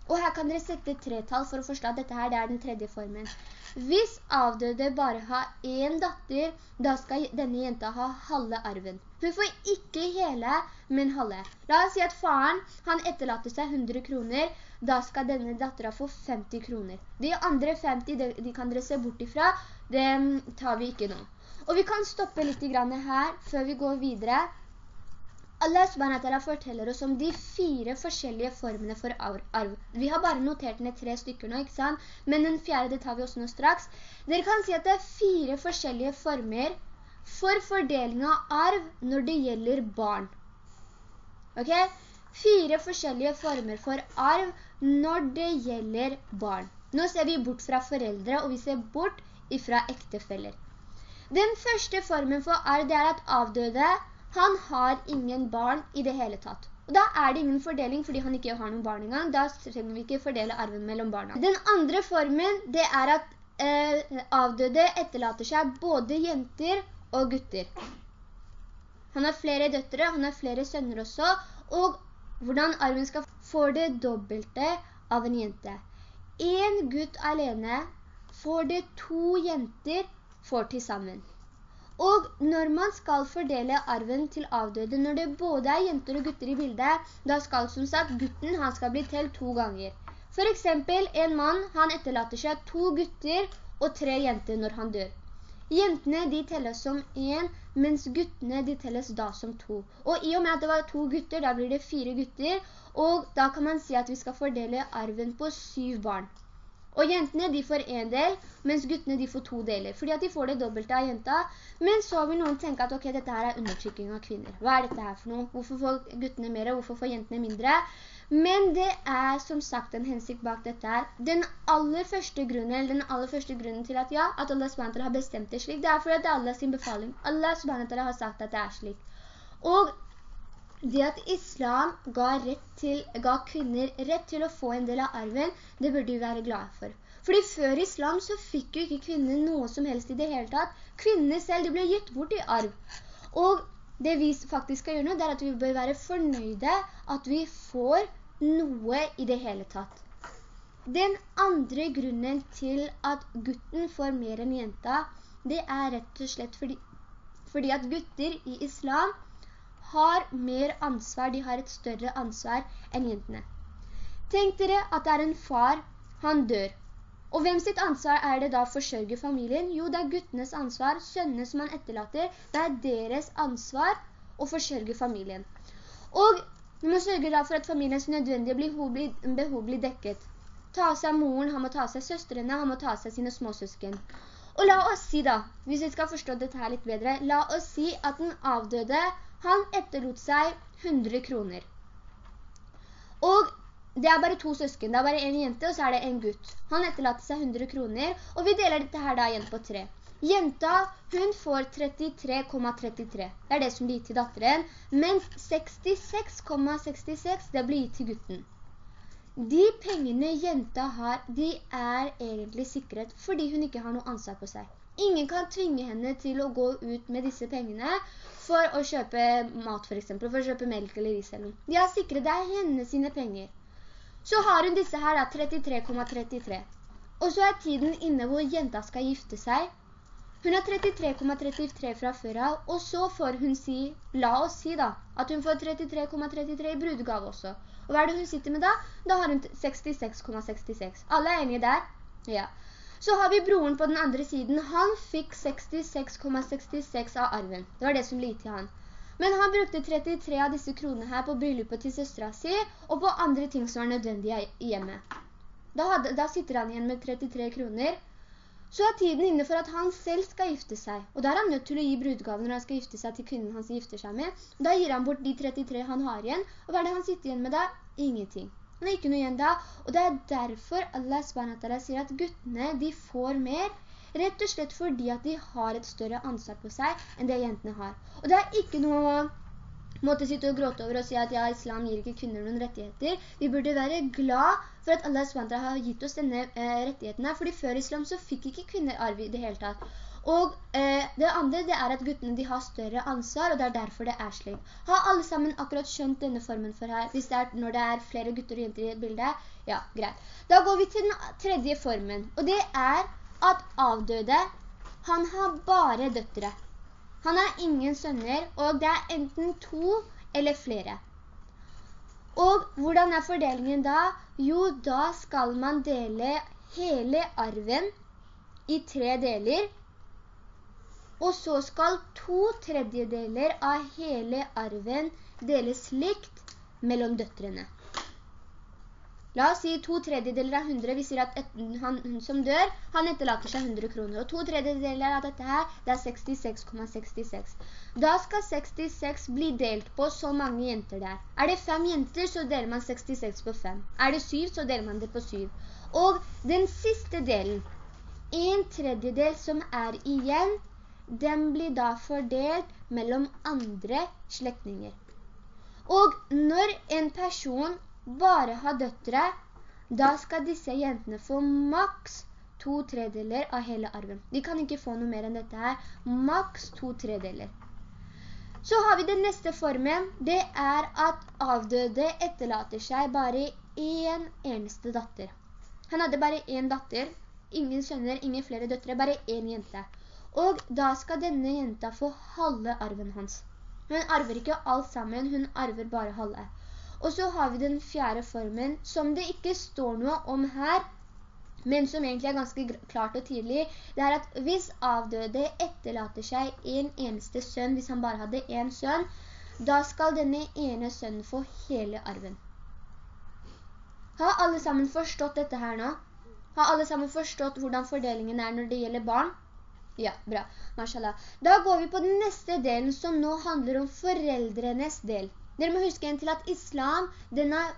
Og her kan dere sette tre tall for å forstå at dette her det er den tredje formen. Hvis avdøde bare har en datter, da skal denne jenta ha halve arven. Hun får ikke hele, men halve. La oss si at faren, han etterlater seg 100 kroner, da skal denne datteren få 50 kroner. De andre 50, de, de kan dere se bort ifra, det tar vi ikke nå. Og vi kan stoppe litt her, før vi går videre. Allah subhanahu forteller oss om de fire forskjellige formene for arv. Vi har bare notert ned tre stykker nå, ikke sant? Men den fjerde det tar vi også nå straks. Dere kan si at det er fire forskjellige former for fordeling av arv når det gjelder barn. Ok? Fire forskjellige former for arv når det gjelder barn. Nå ser vi bort fra foreldre, og vi ser bort ifra ektefeller. Den første formen for arv, det er at avdøde han har ingen barn i det hele tatt. Og da er det ingen fordeling fordi han ikke har noen barn engang. Da trenger vi ikke fordele arven mellom barna. Den andre formen, det er at eh, avdøde etterlater seg både jenter og gutter. Han har flere døttere, han har flere sønner også, og hvordan arven skal få det dobbelte av en jente. En gutt alene får det to jenter får til sammen. Og når man skal fordele arven til avdøde, når det både er jenter og gutter i bildet, da skal som sagt gutten, han skal bli telt to ganger. For eksempel, en mann, han etterlater seg to gutter og tre jenter når han dør. Jentene, de telles som en, mens guttene, de telles da som to. Og i og med at det var to gutter, da blir det fire gutter, og da kan man si at vi skal fordele arven på syv barn. Og jentene de får en del, mens guttene de får to deler, fordi at de får det dobbelte av jenta. Men så vil noen tenke at ok, dette her er undertrykking av kvinner. Hva er dette her for noe? Hvorfor får guttene mer, hvorfor får jentene mindre? Men det er som sagt en hensikt bak dette her. Den aller første grunnen, den aller første grunnen til at ja, at Allah SWT har bestemt det slik, det er fordi det er Allahs befaling. Allah SWT har sagt at det er slik. Og det at islam ga, til, ga, kvinner rett til å få en del av arven, det burde vi være glade for. Fordi før islam så fikk jo ikke kvinner noe som helst i det hele tatt. Kvinnene selv, de ble gitt bort i arv. Og det vi faktisk skal gjøre nå, det er at vi bør være fornøyde at vi får noe i det hele tatt. Den andre grunnen til at gutten får mer enn jenta, det er rett og slett fordi, fordi at gutter i islam har mer ansvar, de har et større ansvar enn jentene. Tenk dere at det er en far, han dør. Og hvem sitt ansvar er det da å forsørge familien? Jo, det er guttenes ansvar, sønnene som han etterlater, det er deres ansvar å forsørge familien. Og vi må sørge da for at familiens nødvendige behov blir dekket. Ta seg moren, han må ta seg søstrene, han må ta seg sine småsøsken. Og la oss si da, hvis vi skal forstå dette her litt bedre, la oss si at den avdøde han etterlot seg 100 kroner. Og det er bare to søsken, det er bare en jente, og så er det en gutt. Han etterlater seg 100 kroner, og vi deler dette her da igjen på tre. Jenta, hun får 33,33. ,33. Det er det som blir gitt til datteren, mens 66,66 ,66, det blir gitt til gutten. De pengene jenta har, de er egentlig sikret fordi hun ikke har noe ansvar på seg. Ingen kan tvinge henne til å gå ut med disse pengene for å kjøpe mat for eksempel, for å kjøpe melk eller ris eller noe. De har sikret, deg hennes henne sine penger. Så har hun disse her da, 33,33. ,33. Og så er tiden inne hvor jenta skal gifte seg. Hun har 33,33 fra før av, og så får hun si, la oss si da, at hun får 33,33 ,33 i brudgave også. Og hva er det hun sitter med da? Da har hun 66,66. ,66. Alle er enige der? Ja. Så har vi broren på den andre siden. Han fikk 66,66 ,66 av arven. Det var det som ble til han. Men han brukte 33 av disse kronene her på bryllupet til søstra si, og på andre ting som var nødvendige i hjemmet. Da, hadde, da sitter han igjen med 33 kroner. Så er tiden inne for at han selv skal gifte seg. Og da er han nødt til å gi brudgaven når han skal gifte seg til kvinnen han gifter seg med. Da gir han bort de 33 han har igjen. Og hva er det han sitter igjen med da? Ingenting. Han er ikke noe igjen da, og det er derfor Allah SWT sier at guttene, de får mer, rett og slett fordi at de har et større ansvar på seg enn det jentene har. Og det er ikke noe å måtte sitte og gråte over og si at ja, islam gir ikke kvinner noen rettigheter. Vi burde være glad for at Allah SWT har gitt oss denne eh, rettigheten her, fordi før islam så fikk ikke kvinner arv i det hele tatt. Og eh, det andre det er at guttene de har større ansvar, og det er derfor det er slik. Har alle sammen akkurat skjønt denne formen for her? Hvis det er når det er flere gutter og jenter i bildet? Ja, greit. Da går vi til den tredje formen, og det er at avdøde, han har bare døttere. Han har ingen sønner, og det er enten to eller flere. Og hvordan er fordelingen da? Jo, da skal man dele hele arven i tre deler, og så skal to tredjedeler av hele arven deles likt mellom døtrene. La oss si to tredjedeler av 100, vi sier at et, han, som dør, han etterlater seg 100 kroner. Og to tredjedeler av dette her, det er 66,66. ,66. Da skal 66 bli delt på så mange jenter der. Er det fem jenter, så deler man 66 på fem. Er det syv, så deler man det på syv. Og den siste delen, en tredjedel som er igjen, den blir da fordelt mellom andre slektinger. Og når en person bare har døttere, da skal disse jentene få maks to tredeler av hele arven. De kan ikke få noe mer enn dette her. Maks to tredeler. Så har vi den neste formen. Det er at avdøde etterlater seg bare en eneste datter. Han hadde bare en datter, ingen sønner, ingen flere døttere, bare en jente. Og da skal denne jenta få halve arven hans. Hun arver ikke alt sammen, hun arver bare halve. Og så har vi den fjerde formen, som det ikke står noe om her, men som egentlig er ganske klart og tydelig. Det er at hvis avdøde etterlater seg en eneste sønn, hvis han bare hadde en sønn, da skal denne ene sønnen få hele arven. Har alle sammen forstått dette her nå? Har alle sammen forstått hvordan fordelingen er når det gjelder barn? Ja, bra. Mashallah. Da går vi på den neste delen som nå handler om foreldrenes del. Dere må huske en til at islam, den har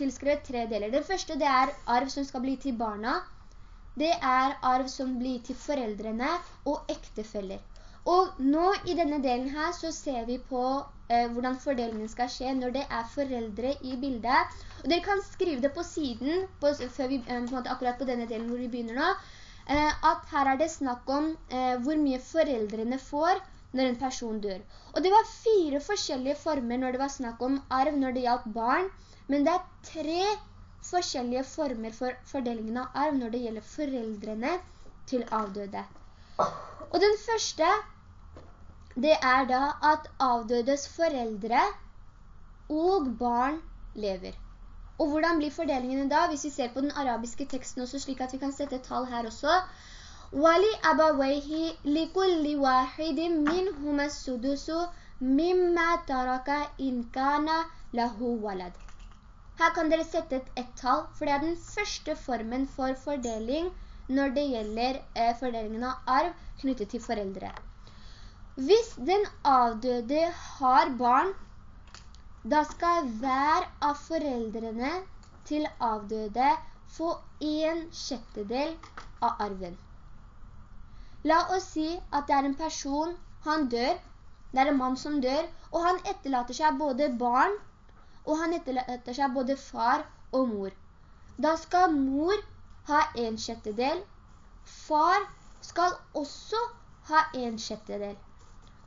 tilskrevet tre deler. Det første det er arv som skal bli til barna. Det er arv som blir til foreldrene og ektefeller. Og nå i denne delen her så ser vi på eh, hvordan fordelingen skal skje når det er foreldre i bildet. Og dere kan skrive det på siden, på, vi, eh, på akkurat på denne delen hvor vi begynner nå, at her er det snakk om eh, hvor mye foreldrene får når en person dør. Og det var fire forskjellige former når det var snakk om arv når det gjaldt barn, men det er tre forskjellige former for fordelingen av arv når det gjelder foreldrene til avdøde. Og den første, det er da at avdødes foreldre og barn lever. Og hvordan blir fordelingene da, hvis vi ser på den arabiske teksten også, slik at vi kan sette tall her også? «Wali abawayhi likulli wahidim min humas sudusu mimma taraka inkana lahu walad». Her kan dere sette et ett-tall, for det er den første formen for fordeling når det gjelder eh, fordelingen av arv knyttet til foreldre. Hvis den avdøde har barn, da skal hver av foreldrene til avdøde få en sjettedel av arven. La oss si at det er en person, han dør, det er en mann som dør, og han etterlater seg både barn, og han etterlater seg både far og mor. Da skal mor ha en sjettedel, far skal også ha en sjettedel.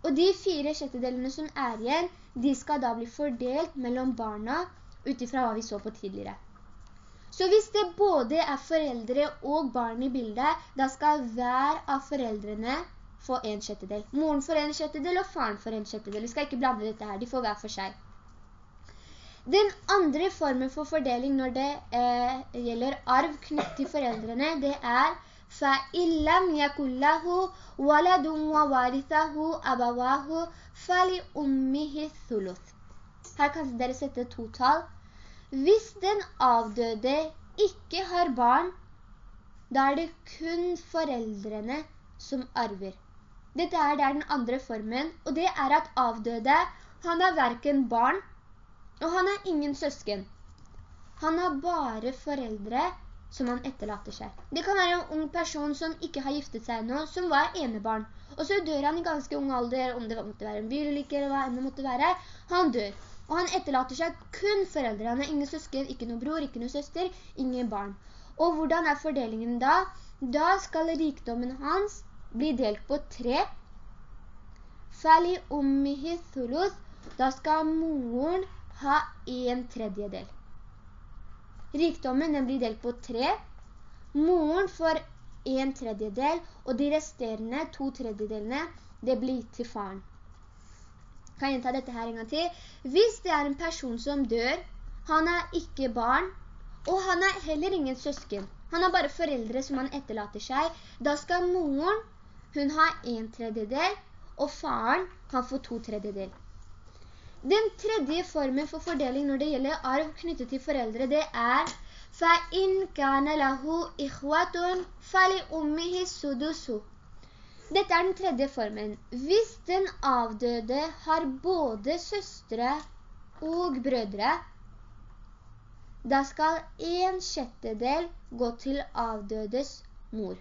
Og de fire sjettedelene som er igjen, de skal da bli fordelt mellom barna utifra hva vi så på tidligere. Så hvis det både er foreldre og barn i bildet, da skal hver av foreldrene få en sjettedel. Moren får en sjettedel og faren får en sjettedel. Vi skal ikke blande dette her, de får hver for seg. Den andre formen for fordeling når det eh, gjelder arv knyttet til foreldrene, det er فَإِلَّمْ يَكُلَّهُ وَلَدٌ وَوَارِثَهُ أَبَوَاهُ فَلِأُمِّهِ ثُلُث Her kan dere sette to tall. Hvis den avdøde ikke har barn, da er det kun foreldrene som arver. Dette er, det er den andre formen, og det er at avdøde, han har hverken barn, og han har ingen søsken. Han har bare foreldre som han etterlater seg. Det kan være en ung person som ikke har giftet seg ennå, som var enebarn. Og så dør han i ganske ung alder, om det måtte være en bilulykke eller hva enn det måtte være. Han dør. Og han etterlater seg kun foreldre. Han har ingen søsken, ikke noen bror, ikke noen søster, ingen barn. Og hvordan er fordelingen da? Da skal rikdommen hans bli delt på tre. Fali ummihi thuluth. Da skal moren ha en tredjedel. Rikdommen den blir delt på tre. Moren får en tredjedel, og de resterende to tredjedelene, det blir til faren. Kan jeg gjenta dette her en gang til? Hvis det er en person som dør, han er ikke barn, og han er heller ingen søsken. Han har bare foreldre som han etterlater seg. Da skal moren, hun ha en tredjedel, og faren kan få to tredjedel. Den tredje formen for fordeling når det gjelder arv knyttet til foreldre, det er فَإِنْ كَانَ لَهُ إِخْوَةٌ فَلِأُمِّهِ سُدُسُ Dette er den tredje formen. Hvis den avdøde har både søstre og brødre, da skal en sjettedel gå til avdødes mor.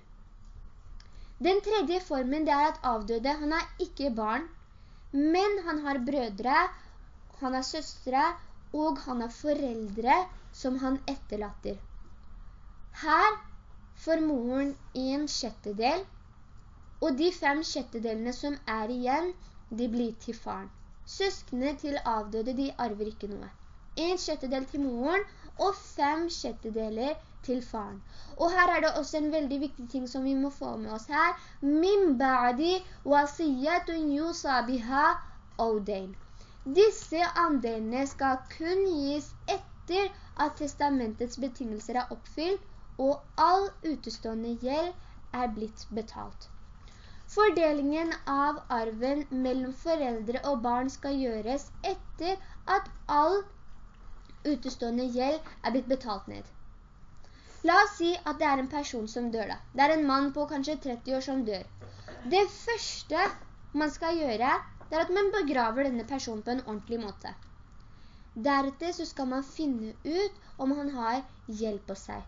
Den tredje formen det er at avdøde, han er ikke barn, men han har brødre, han har søstre, og han har foreldre som han etterlatter. Her får moren en sjettedel, og de fem sjettedelene som er igjen, de blir til faren. Søskene til avdøde, de arver ikke noe. En sjettedel til moren, og fem sjettedeler til faren. Og her er det også en veldig viktig ting som vi må få med oss her. Min ba'di wasiyatun yusabiha awdain. Disse andelene skal kun gis etter at testamentets betingelser er oppfylt, og all utestående gjeld er blitt betalt. Fordelingen av arven mellom foreldre og barn skal gjøres etter at all utestående gjeld er blitt betalt ned. La oss si at det er en person som dør da. Det er en mann på kanskje 30 år som dør. Det første man skal gjøre, det er at man begraver denne personen på en ordentlig måte. Deretter så skal man finne ut om han har hjelp på seg.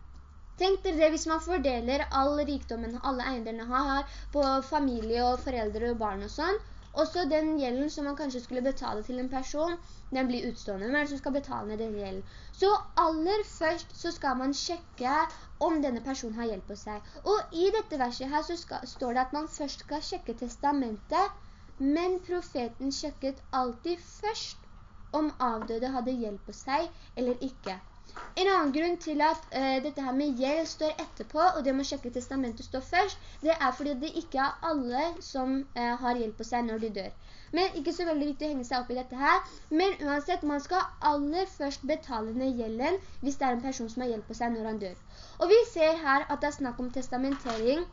Tenk dere det hvis man fordeler all rikdommen alle eiendelene har på familie og foreldre og barn og sånn, og så den gjelden som man kanskje skulle betale til en person, den blir utstående. Hvem er det som skal betale ned den gjelden? Så aller først så skal man sjekke om denne personen har hjelp på seg. Og i dette verset her så skal, står det at man først skal sjekke testamentet, men profeten sjekket alltid først om avdøde hadde hjelp på seg eller ikke. En annen grunn til at uh, dette her med gjeld står etterpå, og det må sjekke testamentet står først, det er fordi det ikke er alle som uh, har hjelp på seg når de dør. Men ikke så veldig viktig å henge seg opp i dette her. Men uansett, man skal aller først betale ned gjelden hvis det er en person som har hjelp på seg når han dør. Og vi ser her at det er snakk om testamentering,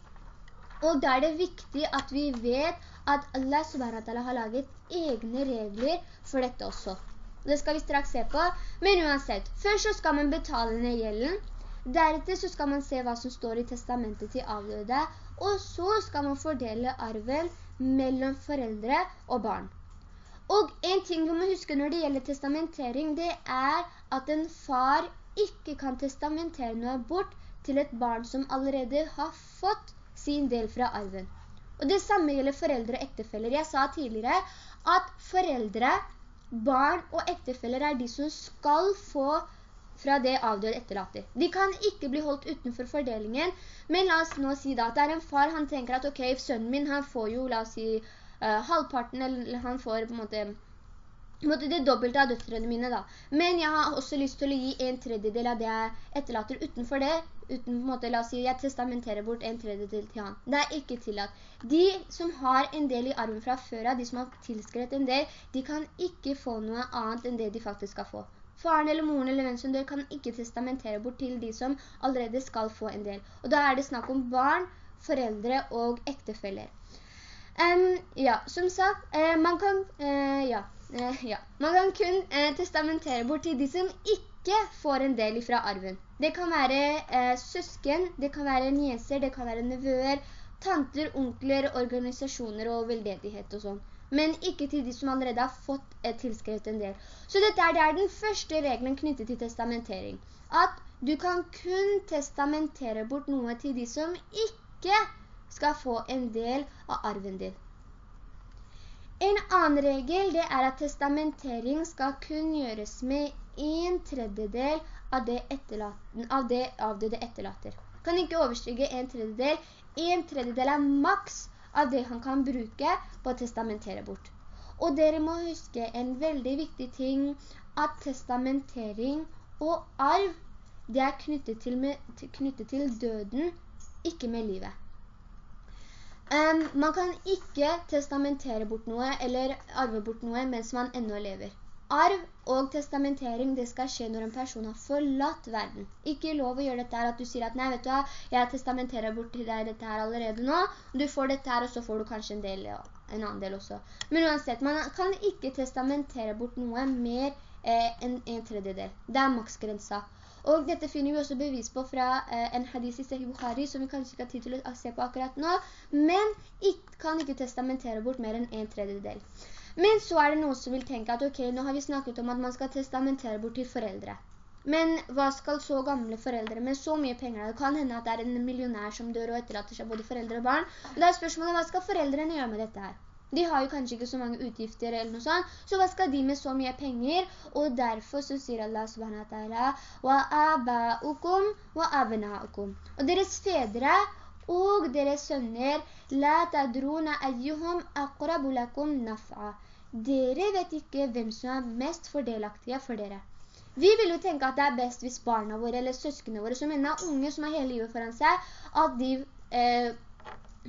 og da er det viktig at vi vet at Allah SWT har laget egne regler for dette også. Det skal vi straks se på. Men uansett, først så skal man betale ned gjelden. Deretter så skal man se hva som står i testamentet til avdøde. Og så skal man fordele arven mellom foreldre og barn. Og en ting vi må huske når det gjelder testamentering, det er at en far ikke kan testamentere noe bort til et barn som allerede har fått sin del fra arven. Og det samme gjelder foreldre og ektefeller. Jeg sa tidligere at foreldre barn og ektefeller er de som skal få fra det avdøde etterlater. De kan ikke bli holdt utenfor fordelingen, men la oss nå si da at det er en far, han tenker at ok, sønnen min, han får jo, la oss si, uh, halvparten, eller han får på en måte måte det dobbelte av døtrene mine da. Men jeg har også lyst til å gi en tredjedel av det jeg etterlater utenfor det, uten på en måte, la oss si, jeg testamenterer bort en tredjedel til han. Det er ikke tillatt. De som har en del i arven fra før de som har tilskrevet en del, de kan ikke få noe annet enn det de faktisk skal få. Faren eller moren eller hvem som dør kan ikke testamentere bort til de som allerede skal få en del. Og da er det snakk om barn, foreldre og ektefeller. Um, ja, som sagt, uh, man kan, uh, ja, uh, ja, man kan kun testamentere bort til de som ikke får en del fra arven. Det kan være søsken, det kan være nieser, det kan være nevøer, tanter, onkler, organisasjoner og veldedighet og sånn. Men ikke til de som allerede har fått tilskrevet en del. Så dette er, det er den første reglen knyttet til testamentering. At du kan kun testamentere bort noe til de som ikke skal få en del av arven din. En annen regel det er at testamentering skal kun gjøres med en tredjedel av det, av det avdøde etterlater. Kan ikke overstige en tredjedel. En tredjedel er maks av det han kan bruke på å testamentere bort. Og dere må huske en veldig viktig ting, at testamentering og arv, det er knyttet til, med, knyttet til døden ikke med livet. Um, man kan ikke testamentere bort noe eller arve bort noe mens man enda lever. Arv og testamentering, det skal skje når en person har forlatt verden. Ikke lov å gjøre dette her at du sier at nei, vet du hva, jeg testamenterer bort til deg dette her allerede nå. Du får dette her, og så får du kanskje en, del, en annen del også. Men uansett, man kan ikke testamentere bort noe mer eh, enn en tredjedel. Det er maksgrensa. Og dette finner vi også bevis på fra eh, en hadis i Sahih Bukhari, som vi kanskje ikke har tid til å se på akkurat nå, men kan ikke testamentere bort mer enn en tredjedel. Men så er det noen som vil tenke at ok, nå har vi snakket om at man skal testamentere bort til foreldre. Men hva skal så gamle foreldre med så mye penger? Det kan hende at det er en millionær som dør og etterlater seg både foreldre og barn. Og da er spørsmålet, hva skal foreldrene gjøre med dette her? De har jo kanskje ikke så mange utgifter eller noe sånt, så hva skal de med så mye penger? Og derfor så sier Allah subhanahu wa ta'ala «Wa wa abna'ukum» Og deres fedre og deres sønner «La tadruna ayyuhum akrabu lakum naf'a» Dere vet ikke hvem som er mest fordelaktige for dere. Vi vil jo tenke at det er best hvis barna våre eller søskene våre, som enda unge som har hele livet foran seg, at de eh,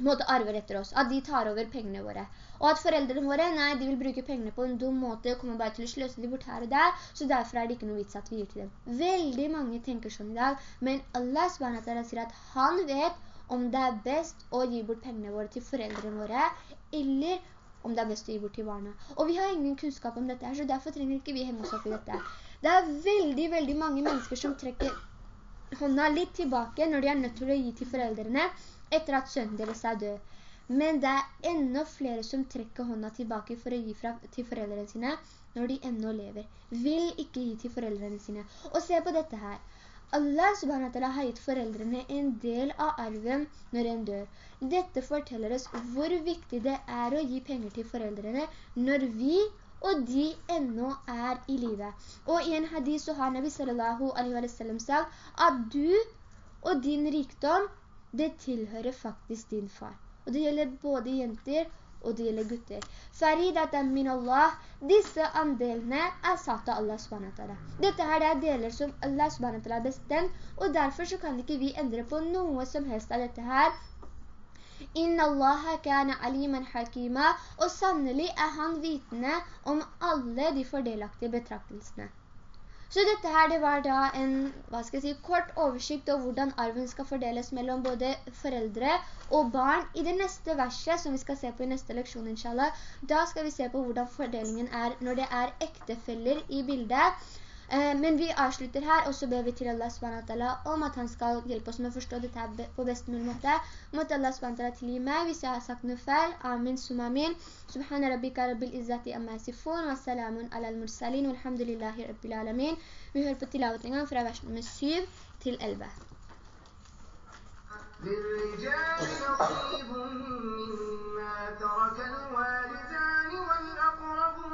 måtte arve etter oss, at de tar over pengene våre. Og at foreldrene våre, nei, de vil bruke pengene på en dum måte, og kommer bare til å sløse de bort her og der, så derfor er det ikke noe vits at vi gir til dem. Veldig mange tenker sånn i dag, men Allah sier at han vet om det er best å gi bort pengene våre til foreldrene våre, eller om det er best å gi bort til barna. Og vi har ingen kunnskap om dette her, så derfor trenger ikke vi henge oss opp i dette. Det er veldig, veldig mange mennesker som trekker hånda litt tilbake når de er nødt til å gi til foreldrene etter at sønnen deres er død. Men det er enda flere som trekker hånda tilbake for å gi fra, til foreldrene sine når de enda lever. Vil ikke gi til foreldrene sine. Og se på dette her. Allah subhanahu har gitt foreldrene en del av arven når en dør. Dette forteller oss hvor viktig det er å gi penger til foreldrene når vi og de enda er i livet. Og i en hadith så har Nabi sallallahu alaihi wa sallam sagt at du og din rikdom, det tilhører faktisk din far. Og det gjelder både jenter og det gjelder gutter. Faridatan min Allah, disse andelene er satt av Allah SWT. Dette her er deler som Allah SWT har bestemt, og derfor så kan ikke vi endre på noe som helst av dette her. Inna Allah kana aliman hakima, og sannelig er han vitende om alle de fordelaktige betraktelsene. Så dette her, det var da en, si, kort oversikt over hvordan arven skal fordeles mellom både foreldre og barn. I det neste verset, som vi skal se på i neste leksjon, inshallah, da skal vi se på hvordan fordelingen er når det er ektefeller i bildet. Eh, men vi avslutter her, og så ber vi til Allah SWT om at han skal hjelpe oss med å forstå dette på best mulig måte. Måtte Allah SWT tilgi meg hvis jeg har sagt noe feil. Amin, sum amin. Subhana rabbika rabbil izzati amma sifun, wa salamun ala al-mursalin, walhamdulillahi rabbil alamin. Vi hører på tilavet en gang fra vers nummer 7 til 11. للرجال نصيب مما ترك الوالدان والأقربون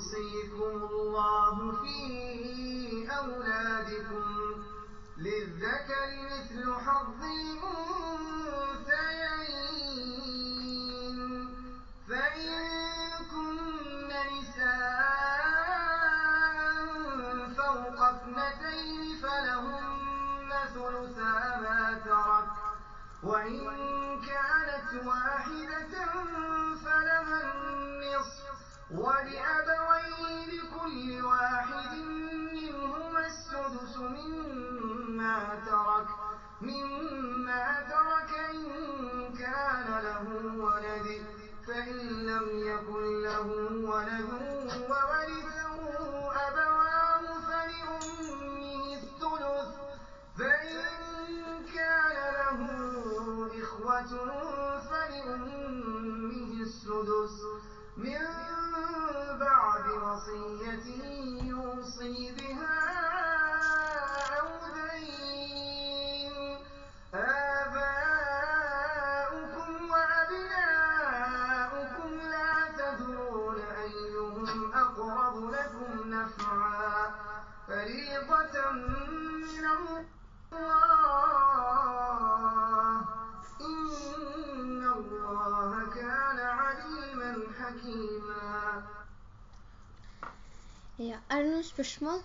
سأوصيكم Ja, er det noen spørsmål?